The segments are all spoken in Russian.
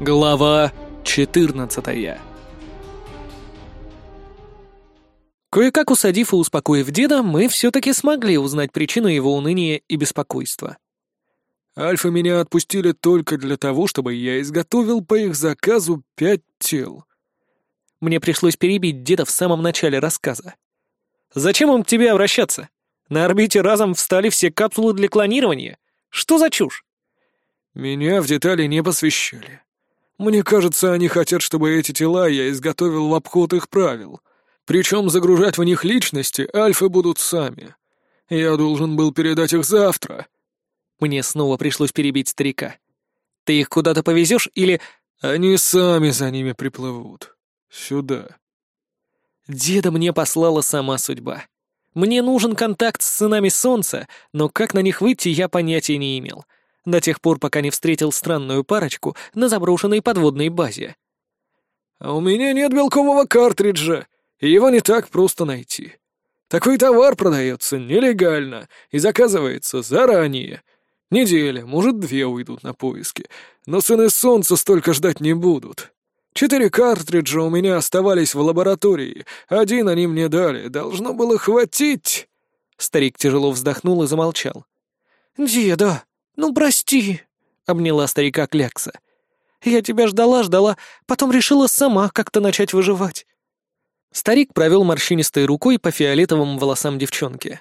Глава 14 Кое-как усадив и успокоив деда, мы все-таки смогли узнать причину его уныния и беспокойства. «Альфа меня отпустили только для того, чтобы я изготовил по их заказу пять тел». Мне пришлось перебить деда в самом начале рассказа. «Зачем им к тебе обращаться? На орбите разом встали все капсулы для клонирования. Что за чушь?» «Меня в детали не посвящали. Мне кажется, они хотят, чтобы эти тела я изготовил в обход их правил. Причем загружать в них личности альфы будут сами. Я должен был передать их завтра. Мне снова пришлось перебить старика. Ты их куда-то повезешь или... Они сами за ними приплывут. Сюда. Деда мне послала сама судьба. Мне нужен контакт с сынами солнца, но как на них выйти, я понятия не имел до тех пор, пока не встретил странную парочку на заброшенной подводной базе. «А у меня нет белкового картриджа, и его не так просто найти. Такой товар продается нелегально и заказывается заранее. Неделя, может, две уйдут на поиски, но сыны солнца столько ждать не будут. Четыре картриджа у меня оставались в лаборатории, один они мне дали, должно было хватить». Старик тяжело вздохнул и замолчал. «Деда, «Ну, прости», — обняла старика Клякса. «Я тебя ждала-ждала, потом решила сама как-то начать выживать». Старик провел морщинистой рукой по фиолетовым волосам девчонки.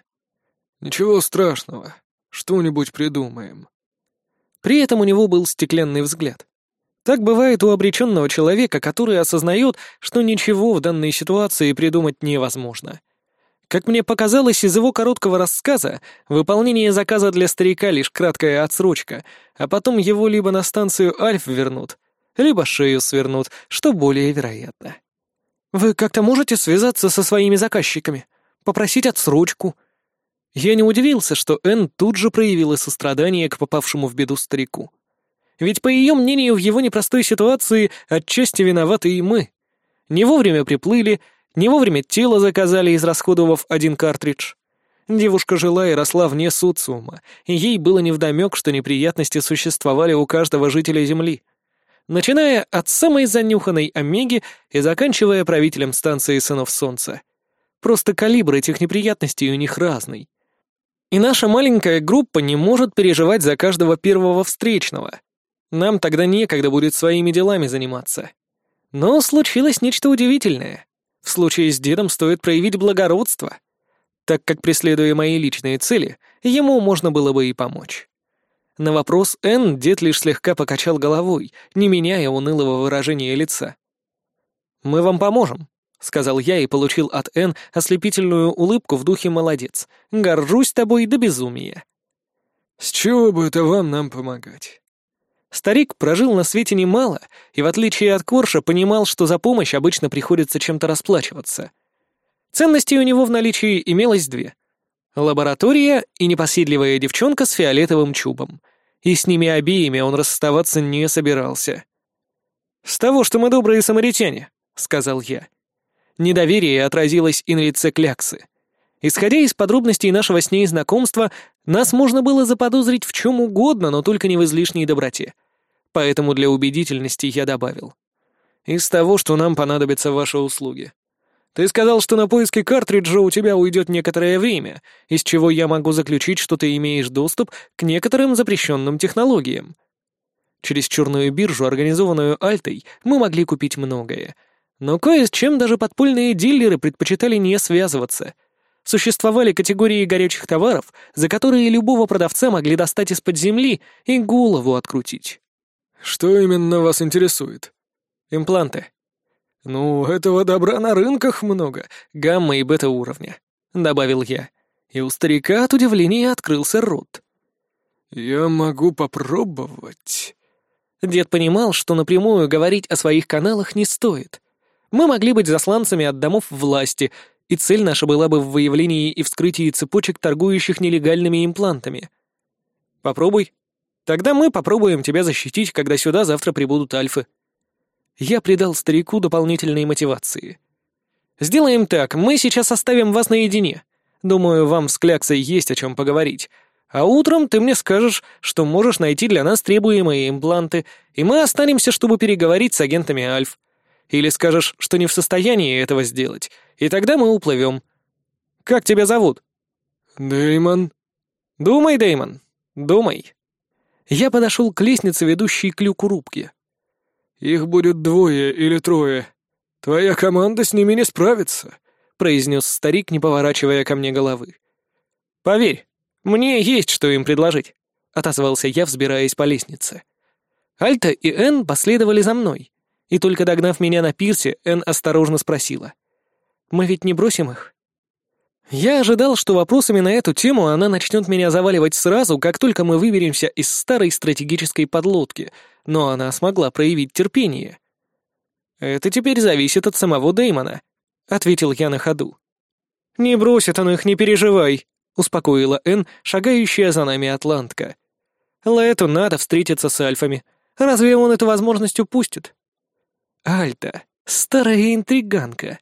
«Ничего страшного, что-нибудь придумаем». При этом у него был стеклянный взгляд. Так бывает у обреченного человека, который осознает, что ничего в данной ситуации придумать невозможно. Как мне показалось из его короткого рассказа, выполнение заказа для старика лишь краткая отсрочка, а потом его либо на станцию Альф вернут, либо шею свернут, что более вероятно. «Вы как-то можете связаться со своими заказчиками? Попросить отсрочку?» Я не удивился, что Энн тут же проявила сострадание к попавшему в беду старику. Ведь, по ее мнению, в его непростой ситуации отчасти виноваты и мы. Не вовремя приплыли, не вовремя тело заказали, израсходовав один картридж. Девушка жила и росла вне социума, и ей было невдомёк, что неприятности существовали у каждого жителя Земли. Начиная от самой занюханной Омеги и заканчивая правителем станции Сынов Солнца. Просто калибр этих неприятностей у них разный. И наша маленькая группа не может переживать за каждого первого встречного. Нам тогда некогда будет своими делами заниматься. Но случилось нечто удивительное. В случае с дедом стоит проявить благородство, так как, преследуя мои личные цели, ему можно было бы и помочь. На вопрос Н дед лишь слегка покачал головой, не меняя унылого выражения лица. «Мы вам поможем», — сказал я и получил от Н ослепительную улыбку в духе «молодец». «Горжусь тобой до безумия». «С чего бы это вам нам помогать?» Старик прожил на свете немало и, в отличие от Корша, понимал, что за помощь обычно приходится чем-то расплачиваться. Ценностей у него в наличии имелось две. Лаборатория и непоседливая девчонка с фиолетовым чубом. И с ними обеими он расставаться не собирался. «С того, что мы добрые самаритяне», — сказал я. Недоверие отразилось и на лице Кляксы. Исходя из подробностей нашего с ней знакомства, нас можно было заподозрить в чем угодно, но только не в излишней доброте поэтому для убедительности я добавил. «Из того, что нам понадобятся ваши услуги. Ты сказал, что на поиски картриджа у тебя уйдет некоторое время, из чего я могу заключить, что ты имеешь доступ к некоторым запрещенным технологиям. Через черную биржу, организованную Альтой, мы могли купить многое. Но кое с чем даже подпольные дилеры предпочитали не связываться. Существовали категории горячих товаров, за которые любого продавца могли достать из-под земли и голову открутить. «Что именно вас интересует?» «Импланты». «Ну, этого добра на рынках много, гамма и бета уровня», — добавил я. И у старика от удивления открылся рот. «Я могу попробовать». Дед понимал, что напрямую говорить о своих каналах не стоит. Мы могли быть засланцами от домов власти, и цель наша была бы в выявлении и вскрытии цепочек, торгующих нелегальными имплантами. «Попробуй», Тогда мы попробуем тебя защитить, когда сюда завтра прибудут альфы». Я придал старику дополнительные мотивации. «Сделаем так, мы сейчас оставим вас наедине. Думаю, вам с Кляксой есть о чем поговорить. А утром ты мне скажешь, что можешь найти для нас требуемые импланты, и мы останемся, чтобы переговорить с агентами Альф. Или скажешь, что не в состоянии этого сделать, и тогда мы уплывем. Как тебя зовут?» «Дэймон». «Думай, Дэймон, думай». Я подошел к лестнице, ведущей к люку рубки. «Их будет двое или трое. Твоя команда с ними не справится», — произнес старик, не поворачивая ко мне головы. «Поверь, мне есть что им предложить», — отозвался я, взбираясь по лестнице. Альта и Энн последовали за мной, и только догнав меня на пирсе, Энн осторожно спросила. «Мы ведь не бросим их?» Я ожидал, что вопросами на эту тему она начнет меня заваливать сразу, как только мы выберемся из старой стратегической подлодки, но она смогла проявить терпение. «Это теперь зависит от самого Дэймона», — ответил я на ходу. «Не бросит он их, не переживай», — успокоила Энн, шагающая за нами атлантка. «Лэту надо встретиться с альфами. Разве он эту возможность упустит?» «Альта, старая интриганка.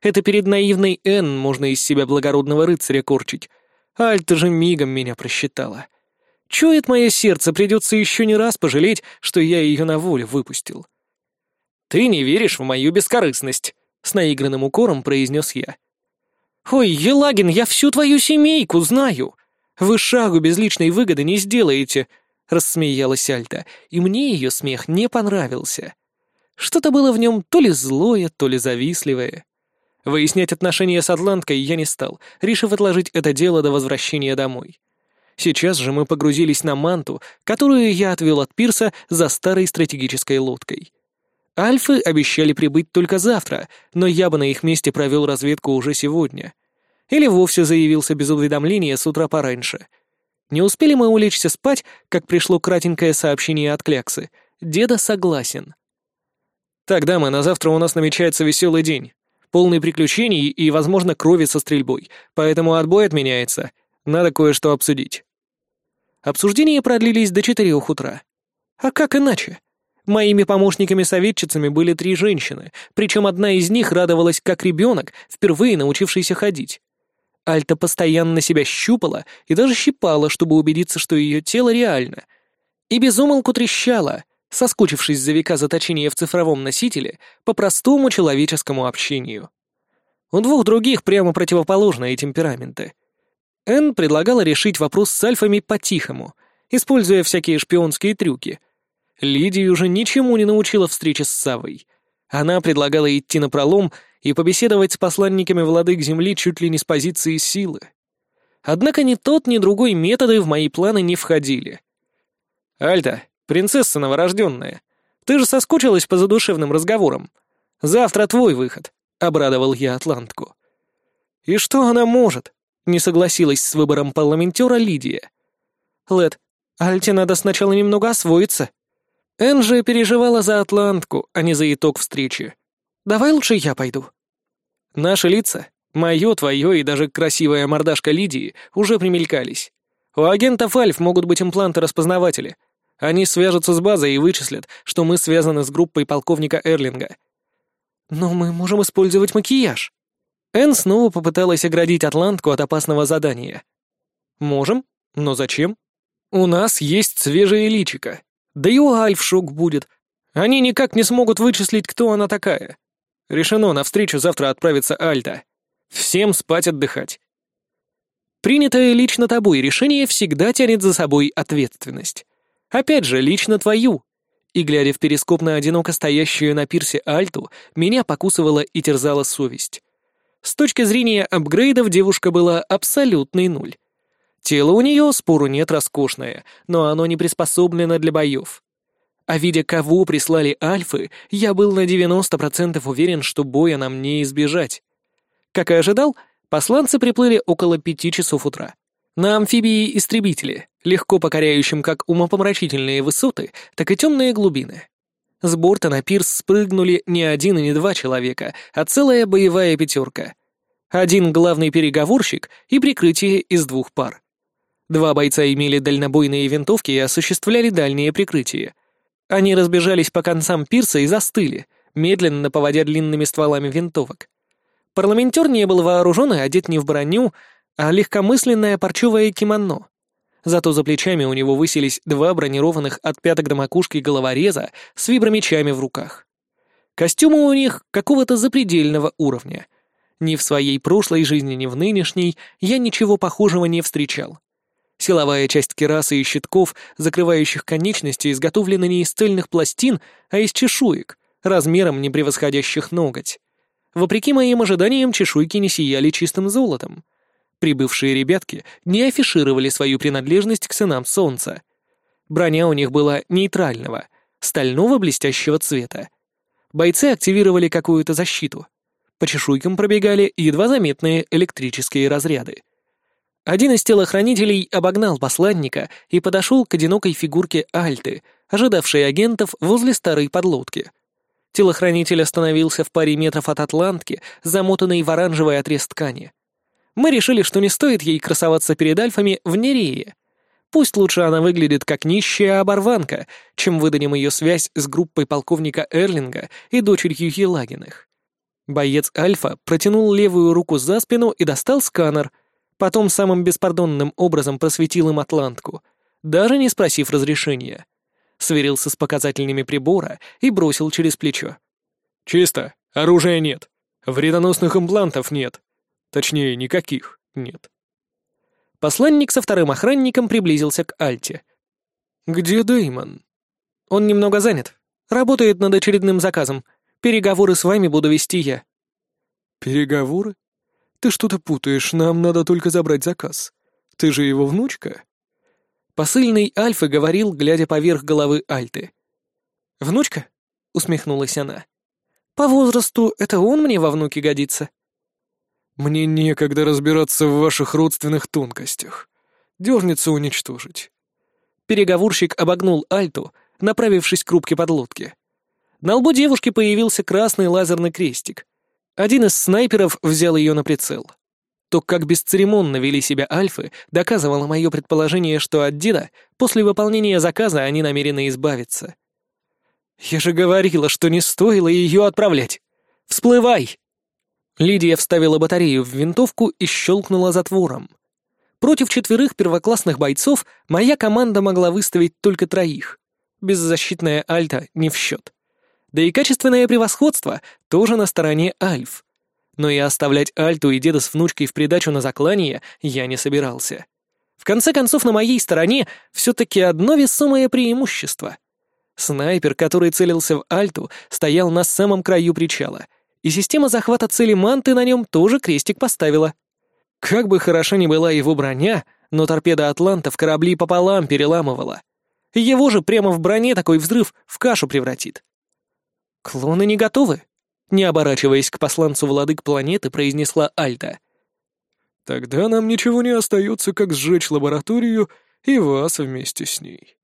Это перед наивной Энн можно из себя благородного рыцаря корчить. Альта же мигом меня просчитала. Чует мое сердце, придется еще не раз пожалеть, что я ее на волю выпустил». «Ты не веришь в мою бескорыстность», — с наигранным укором произнес я. «Ой, Елагин, я всю твою семейку знаю. Вы шагу без личной выгоды не сделаете», — рассмеялась Альта, и мне ее смех не понравился. Что-то было в нем то ли злое, то ли завистливое. Выяснять отношения с Атланткой я не стал, решив отложить это дело до возвращения домой. Сейчас же мы погрузились на манту, которую я отвел от пирса за старой стратегической лодкой. Альфы обещали прибыть только завтра, но я бы на их месте провел разведку уже сегодня. Или вовсе заявился без уведомления с утра пораньше. Не успели мы улечься спать, как пришло кратенькое сообщение от Кляксы. Деда согласен. Тогда мы на завтра у нас намечается веселый день. Полный приключений и, возможно, крови со стрельбой, поэтому отбой отменяется. Надо кое-что обсудить. Обсуждения продлились до четырех утра. А как иначе? Моими помощниками-советчицами были три женщины, причем одна из них радовалась как ребенок, впервые научившийся ходить. Альта постоянно себя щупала и даже щипала, чтобы убедиться, что ее тело реально. И безумолку трещала, соскучившись за века заточения в цифровом носителе по простому человеческому общению. У двух других прямо противоположные темпераменты. Энн предлагала решить вопрос с альфами по-тихому, используя всякие шпионские трюки. Лидия уже ничему не научила встречи с Савой. Она предлагала идти на пролом и побеседовать с посланниками владык Земли чуть ли не с позиции силы. Однако ни тот, ни другой методы в мои планы не входили. «Альта, принцесса новорожденная, ты же соскучилась по задушевным разговорам. Завтра твой выход», — обрадовал я Атлантку. «И что она может?» — не согласилась с выбором парламентера Лидия. «Лед, Альте надо сначала немного освоиться». Энджи переживала за Атлантку, а не за итог встречи. Давай лучше я пойду». Наши лица, мое, твое и даже красивая мордашка Лидии, уже примелькались. У агентов Альф могут быть импланты-распознаватели. Они свяжутся с базой и вычислят, что мы связаны с группой полковника Эрлинга. Но мы можем использовать макияж. Энн снова попыталась оградить Атлантку от опасного задания. Можем, но зачем? У нас есть свежее личико. Да и у Альф шок будет. Они никак не смогут вычислить, кто она такая. Решено, навстречу завтра отправится Альта. Всем спать отдыхать. Принятое лично тобой решение всегда тянет за собой ответственность. Опять же, лично твою. И, глядя в перископ на одиноко стоящую на пирсе Альту, меня покусывала и терзала совесть. С точки зрения апгрейдов девушка была абсолютный нуль. Тело у нее, спору нет, роскошное, но оно не приспособлено для боев. А видя, кого прислали альфы, я был на 90% уверен, что боя нам не избежать. Как и ожидал, посланцы приплыли около пяти часов утра. На амфибии-истребители, легко покоряющим как умопомрачительные высоты, так и темные глубины. С борта на пирс спрыгнули не один и не два человека, а целая боевая пятерка. Один главный переговорщик и прикрытие из двух пар. Два бойца имели дальнобойные винтовки и осуществляли дальнее прикрытие — они разбежались по концам пирса и застыли, медленно поводя длинными стволами винтовок. Парламентер не был вооружен и одет не в броню, а легкомысленное парчевое кимоно. Зато за плечами у него высились два бронированных от пяток до макушки головореза с вибромечами в руках. Костюмы у них какого-то запредельного уровня. Ни в своей прошлой жизни, ни в нынешней я ничего похожего не встречал. Силовая часть керасы и щитков, закрывающих конечности, изготовлена не из цельных пластин, а из чешуек, размером не превосходящих ноготь. Вопреки моим ожиданиям, чешуйки не сияли чистым золотом. Прибывшие ребятки не афишировали свою принадлежность к сынам солнца. Броня у них была нейтрального, стального блестящего цвета. Бойцы активировали какую-то защиту. По чешуйкам пробегали едва заметные электрические разряды. Один из телохранителей обогнал посланника и подошел к одинокой фигурке Альты, ожидавшей агентов возле старой подлодки. Телохранитель остановился в паре метров от атлантки, замотанной в оранжевый отрез ткани. Мы решили, что не стоит ей красоваться перед альфами в Нерее. Пусть лучше она выглядит как нищая оборванка, чем выдадим ее связь с группой полковника Эрлинга и дочерью Елагиных. Боец Альфа протянул левую руку за спину и достал сканер, потом самым беспардонным образом просветил им Атлантку, даже не спросив разрешения. Сверился с показателями прибора и бросил через плечо. «Чисто. Оружия нет. Вредоносных имплантов нет. Точнее, никаких нет. Посланник со вторым охранником приблизился к Альте. «Где Дэймон?» «Он немного занят. Работает над очередным заказом. Переговоры с вами буду вести я». «Переговоры? Ты что-то путаешь, нам надо только забрать заказ. Ты же его внучка?» Посыльный Альфа говорил, глядя поверх головы Альты. «Внучка?» — усмехнулась она. «По возрасту это он мне во внуке годится». Мне некогда разбираться в ваших родственных тонкостях. Дернется уничтожить. Переговорщик обогнул Альту, направившись к рубке подлодки. На лбу девушки появился красный лазерный крестик. Один из снайперов взял ее на прицел. То, как бесцеремонно вели себя альфы, доказывало мое предположение, что от деда после выполнения заказа они намерены избавиться. «Я же говорила, что не стоило ее отправлять! Всплывай!» Лидия вставила батарею в винтовку и щелкнула затвором. Против четверых первоклассных бойцов моя команда могла выставить только троих. Беззащитная Альта не в счет. Да и качественное превосходство тоже на стороне Альф. Но и оставлять Альту и деда с внучкой в придачу на заклание я не собирался. В конце концов, на моей стороне все-таки одно весомое преимущество. Снайпер, который целился в Альту, стоял на самом краю причала — и система захвата цели манты на нем тоже крестик поставила. Как бы хороша ни была его броня, но торпеда Атланта в корабли пополам переламывала. Его же прямо в броне такой взрыв в кашу превратит. «Клоны не готовы», — не оборачиваясь к посланцу владык планеты, произнесла Альта. «Тогда нам ничего не остается, как сжечь лабораторию и вас вместе с ней.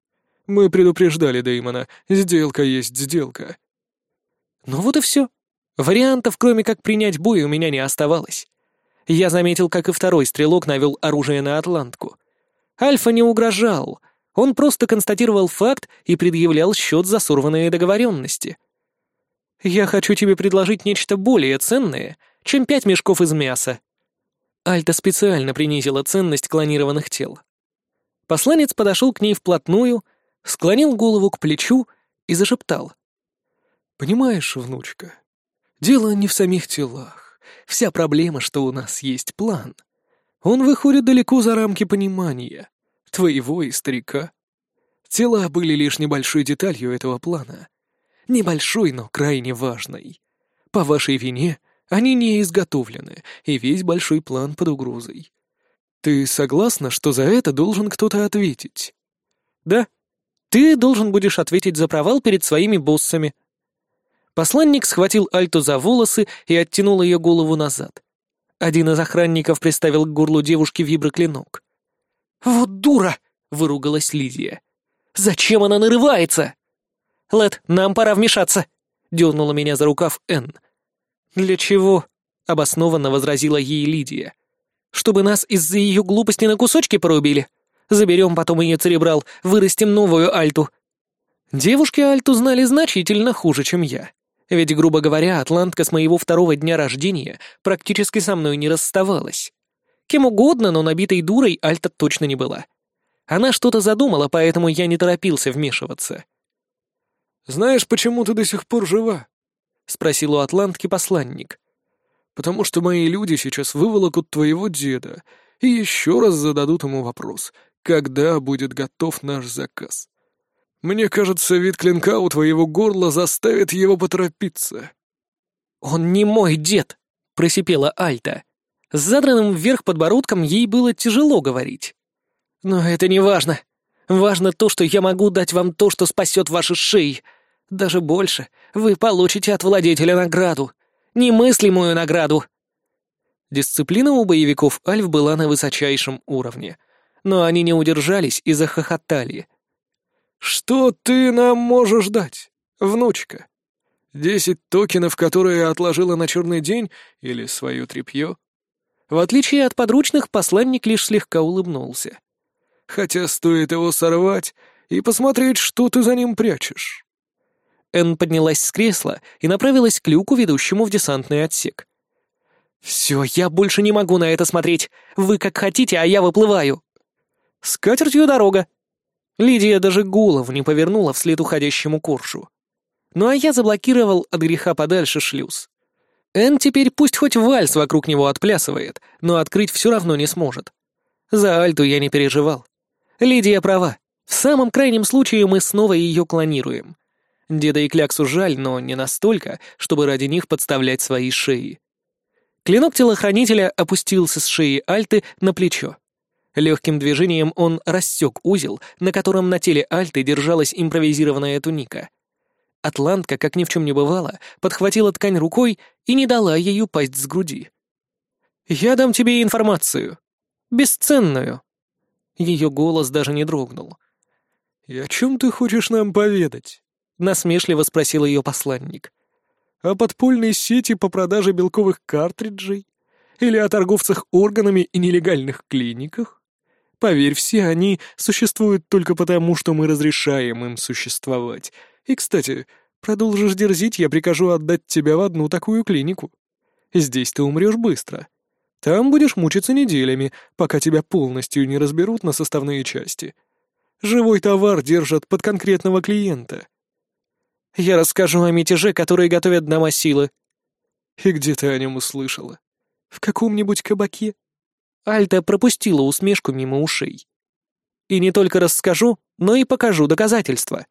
Мы предупреждали Дэймона, сделка есть сделка». «Ну вот и все», Вариантов, кроме как принять бой, у меня не оставалось. Я заметил, как и второй стрелок навел оружие на Атлантку. Альфа не угрожал, он просто констатировал факт и предъявлял счет за сорванные договоренности. «Я хочу тебе предложить нечто более ценное, чем пять мешков из мяса». Альта специально принизила ценность клонированных тел. Посланец подошел к ней вплотную, склонил голову к плечу и зашептал. «Понимаешь, внучка, Дело не в самих телах. Вся проблема, что у нас есть план. Он выходит далеко за рамки понимания. Твоего и старика. Тела были лишь небольшой деталью этого плана. Небольшой, но крайне важной. По вашей вине они не изготовлены, и весь большой план под угрозой. Ты согласна, что за это должен кто-то ответить? Да. Ты должен будешь ответить за провал перед своими боссами, Посланник схватил Альту за волосы и оттянул ее голову назад. Один из охранников приставил к горлу девушки виброклинок. «Вот дура!» — выругалась Лидия. «Зачем она нарывается?» «Лед, нам пора вмешаться!» — дернула меня за рукав Энн. «Для чего?» — обоснованно возразила ей Лидия. «Чтобы нас из-за ее глупости на кусочки порубили. Заберем потом ее церебрал, вырастим новую Альту». Девушки Альту знали значительно хуже, чем я. Ведь, грубо говоря, атлантка с моего второго дня рождения практически со мной не расставалась. Кем угодно, но набитой дурой Альта точно не была. Она что-то задумала, поэтому я не торопился вмешиваться. «Знаешь, почему ты до сих пор жива?» — спросил у Атлантки посланник. «Потому что мои люди сейчас выволокут твоего деда и еще раз зададут ему вопрос, когда будет готов наш заказ. Мне кажется, вид клинка у твоего горла заставит его поторопиться». «Он не мой дед!» — просипела Альта. С задранным вверх подбородком ей было тяжело говорить. «Но это не важно. Важно то, что я могу дать вам то, что спасет ваши шеи. Даже больше. Вы получите от владетеля награду. Немыслимую награду!» Дисциплина у боевиков Альф была на высочайшем уровне. Но они не удержались и захохотали. «Что ты нам можешь дать, внучка? Десять токенов, которые отложила на черный день, или свое тряпье?» В отличие от подручных, посланник лишь слегка улыбнулся. «Хотя стоит его сорвать и посмотреть, что ты за ним прячешь». Энн поднялась с кресла и направилась к люку, ведущему в десантный отсек. «Все, я больше не могу на это смотреть. Вы как хотите, а я выплываю». «С катертью дорога». Лидия даже голову не повернула вслед уходящему Коршу. Ну а я заблокировал от греха подальше шлюз. Энн теперь пусть хоть вальс вокруг него отплясывает, но открыть все равно не сможет. За Альту я не переживал. Лидия права. В самом крайнем случае мы снова ее клонируем. Деда и Кляксу жаль, но не настолько, чтобы ради них подставлять свои шеи. Клинок телохранителя опустился с шеи Альты на плечо. Легким движением он рассек узел, на котором на теле Альты держалась импровизированная туника. Атлантка, как ни в чем не бывало, подхватила ткань рукой и не дала ей упасть с груди. «Я дам тебе информацию. Бесценную». Ее голос даже не дрогнул. «И о чем ты хочешь нам поведать?» — насмешливо спросил ее посланник. «О подпольной сети по продаже белковых картриджей? Или о торговцах органами и нелегальных клиниках? Поверь, все они существуют только потому, что мы разрешаем им существовать. И, кстати, продолжишь дерзить, я прикажу отдать тебя в одну такую клинику. Здесь ты умрешь быстро. Там будешь мучиться неделями, пока тебя полностью не разберут на составные части. Живой товар держат под конкретного клиента». Я расскажу о мятеже, который готовят дома силы». «И где ты о нем услышала? В каком-нибудь кабаке?» Альта пропустила усмешку мимо ушей. «И не только расскажу, но и покажу доказательства».